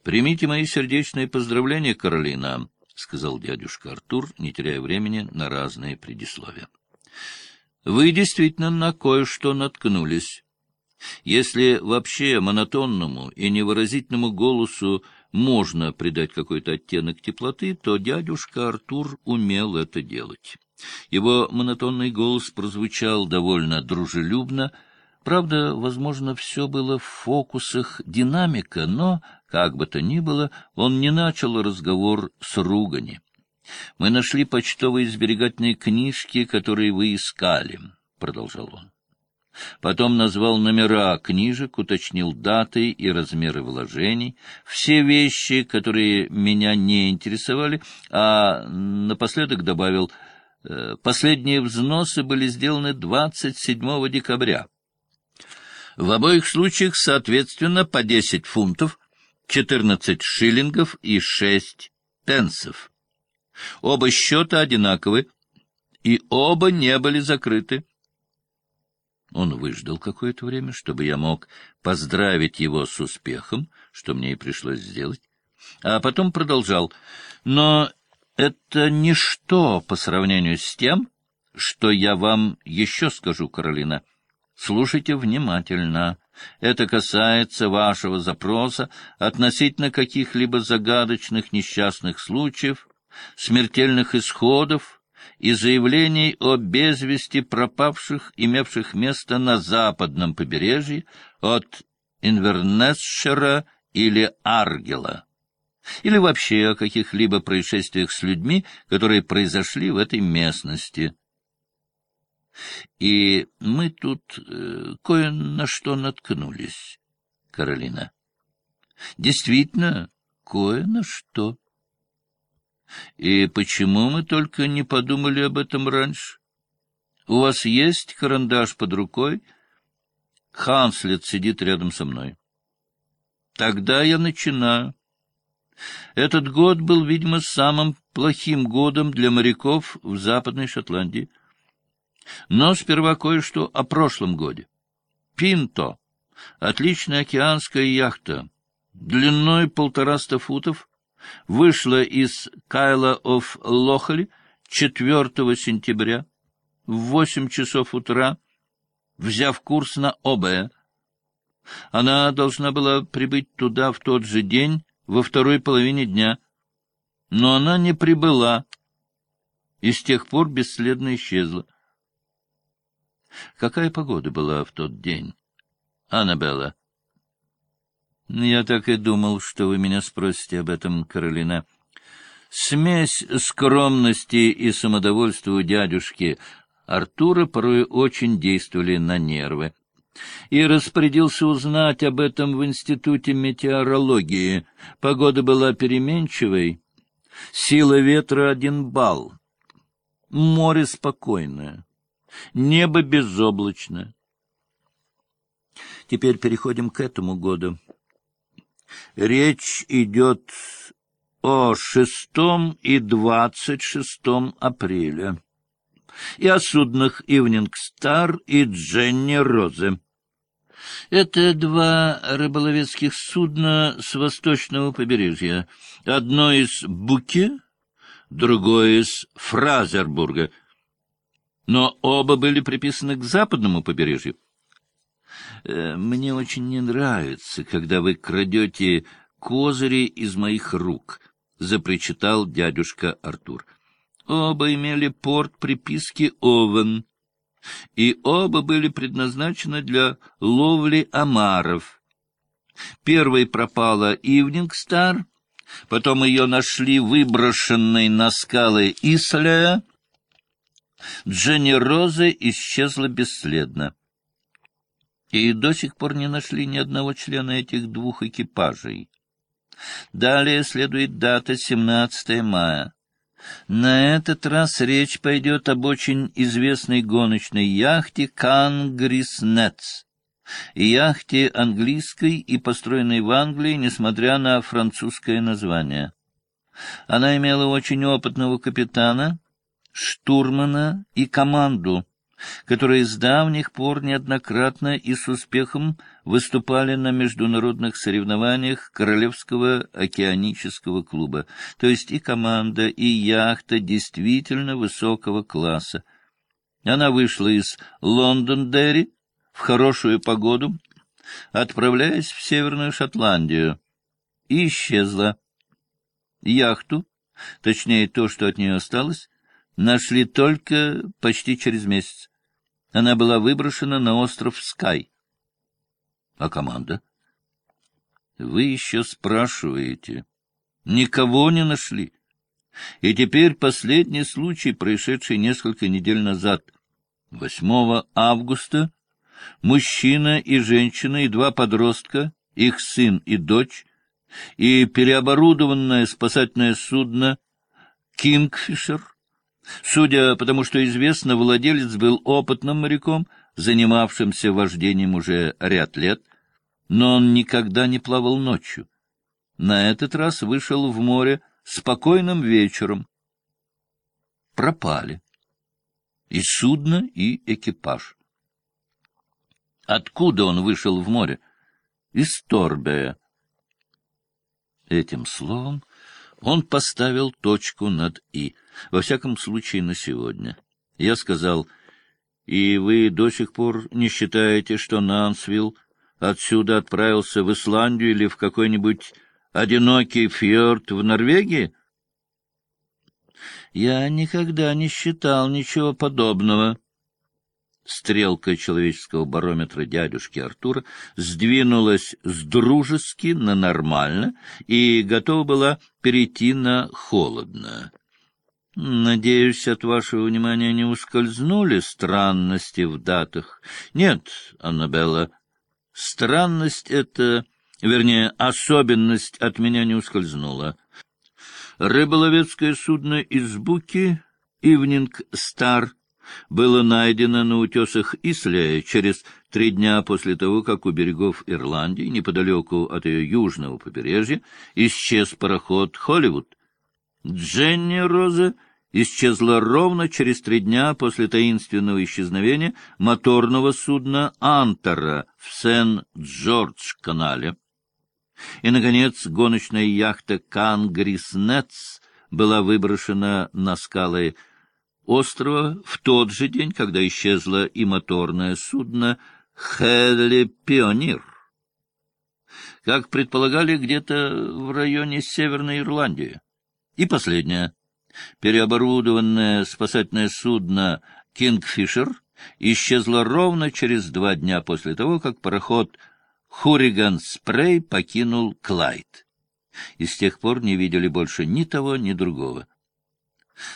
— Примите мои сердечные поздравления, Каролина, — сказал дядюшка Артур, не теряя времени на разные предисловия. — Вы действительно на кое-что наткнулись. Если вообще монотонному и невыразительному голосу можно придать какой-то оттенок теплоты, то дядюшка Артур умел это делать. Его монотонный голос прозвучал довольно дружелюбно. Правда, возможно, все было в фокусах динамика, но, как бы то ни было, он не начал разговор с ругани. «Мы нашли почтовые сберегательные книжки, которые вы искали», — продолжал он. Потом назвал номера книжек, уточнил даты и размеры вложений, все вещи, которые меня не интересовали, а напоследок добавил, э, последние взносы были сделаны 27 декабря. В обоих случаях, соответственно, по 10 фунтов, 14 шиллингов и 6 пенсов. Оба счета одинаковы, и оба не были закрыты. Он выждал какое-то время, чтобы я мог поздравить его с успехом, что мне и пришлось сделать, а потом продолжал. Но это ничто по сравнению с тем, что я вам еще скажу, Каролина. Слушайте внимательно. Это касается вашего запроса относительно каких-либо загадочных несчастных случаев, смертельных исходов, и заявлений о безвести пропавших, имевших место на западном побережье от Инвернесшера или Аргела, или вообще о каких-либо происшествиях с людьми, которые произошли в этой местности. И мы тут э, кое на что наткнулись, Каролина. Действительно, кое на что. И почему мы только не подумали об этом раньше? У вас есть карандаш под рукой? Ханслет сидит рядом со мной. Тогда я начинаю. Этот год был, видимо, самым плохим годом для моряков в Западной Шотландии. Но сперва кое-что о прошлом годе. «Пинто» — отличная океанская яхта, длиной полтораста футов, вышла из Кайла оф Лохали 4 сентября в 8 часов утра, взяв курс на Обе. Она должна была прибыть туда в тот же день, во второй половине дня, но она не прибыла и с тех пор бесследно исчезла. Какая погода была в тот день, Аннабелла? Я так и думал, что вы меня спросите об этом, Каролина. Смесь скромности и самодовольства у дядюшки Артура порой очень действовали на нервы. И распорядился узнать об этом в Институте метеорологии. Погода была переменчивой. Сила ветра — один балл. Море спокойное. Небо безоблачное. Теперь переходим к этому году. Речь идет о шестом и двадцать шестом апреля и о суднах «Ивнинг Стар» и «Дженни Розе». Это два рыболовецких судна с восточного побережья. Одно из Буки, другое из Фразербурга. Но оба были приписаны к западному побережью. Э, мне очень не нравится, когда вы крадете козыри из моих рук, — запричитал дядюшка Артур. Оба имели порт приписки «Овен», и оба были предназначены для ловли омаров. Первой пропала «Ивнинг Стар», потом ее нашли выброшенной на скалы Исля. Дженни Роза исчезла бесследно и до сих пор не нашли ни одного члена этих двух экипажей. Далее следует дата 17 мая. На этот раз речь пойдет об очень известной гоночной яхте «Кангриснетс», яхте английской и построенной в Англии, несмотря на французское название. Она имела очень опытного капитана, штурмана и команду — которые с давних пор неоднократно и с успехом выступали на международных соревнованиях Королевского океанического клуба, то есть и команда, и яхта действительно высокого класса. Она вышла из Лондон-Дерри в хорошую погоду, отправляясь в Северную Шотландию, и исчезла. Яхту, точнее то, что от нее осталось, нашли только почти через месяц. Она была выброшена на остров Скай. А команда? Вы еще спрашиваете. Никого не нашли. И теперь последний случай, происшедший несколько недель назад. 8 августа мужчина и женщина и два подростка, их сын и дочь, и переоборудованное спасательное судно «Кингфишер» Судя по тому, что известно, владелец был опытным моряком, занимавшимся вождением уже ряд лет, но он никогда не плавал ночью. На этот раз вышел в море спокойным вечером. Пропали. И судно, и экипаж. Откуда он вышел в море? Из Торбея. Этим словом он поставил точку над «и», во всяком случае на сегодня. Я сказал, «И вы до сих пор не считаете, что Нансвилл отсюда отправился в Исландию или в какой-нибудь одинокий фьорд в Норвегии?» «Я никогда не считал ничего подобного», Стрелка человеческого барометра дядюшки Артура сдвинулась с дружески на нормально и готова была перейти на холодно. Надеюсь, от вашего внимания не ускользнули странности в датах. Нет, Аннабелла, странность это, вернее, особенность от меня не ускользнула. Рыболовецкое судно из Буки, Ивнинг Стар, было найдено на утесах Исля через три дня после того, как у берегов Ирландии, неподалеку от ее южного побережья, исчез пароход «Холливуд». Дженни Роза исчезла ровно через три дня после таинственного исчезновения моторного судна «Антара» в Сен-Джордж-канале. И, наконец, гоночная яхта «Кангриснетс» была выброшена на скалы острова в тот же день, когда исчезло и моторное судно «Хелли Пионер». Как предполагали, где-то в районе Северной Ирландии. И последнее. Переоборудованное спасательное судно «Кингфишер» исчезло ровно через два дня после того, как пароход «Хуриган Спрей» покинул Клайд. И с тех пор не видели больше ни того, ни другого.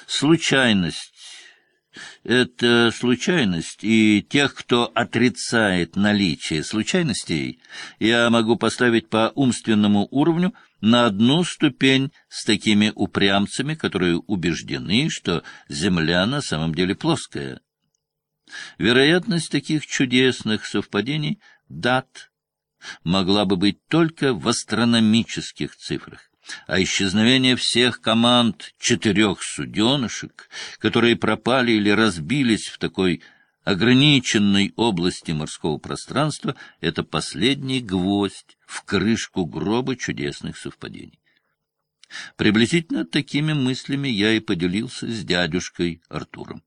Случайность это случайность, и тех, кто отрицает наличие случайностей, я могу поставить по умственному уровню на одну ступень с такими упрямцами, которые убеждены, что Земля на самом деле плоская. Вероятность таких чудесных совпадений дат могла быть только в астрономических цифрах а исчезновение всех команд четырех суденышек, которые пропали или разбились в такой ограниченной области морского пространства, это последний гвоздь в крышку гроба чудесных совпадений. Приблизительно такими мыслями я и поделился с дядюшкой Артуром.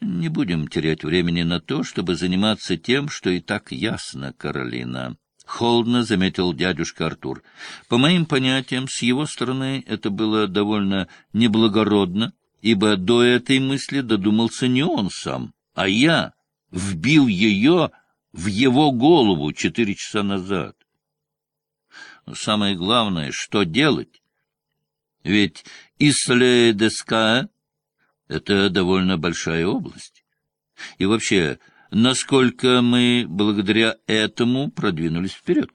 Не будем терять времени на то, чтобы заниматься тем, что и так ясно, Каролина. — холодно заметил дядюшка Артур. По моим понятиям, с его стороны это было довольно неблагородно, ибо до этой мысли додумался не он сам, а я вбил ее в его голову четыре часа назад. Но самое главное, что делать? Ведь Исле-де-Ска — это довольно большая область. И вообще, насколько мы благодаря этому продвинулись вперед.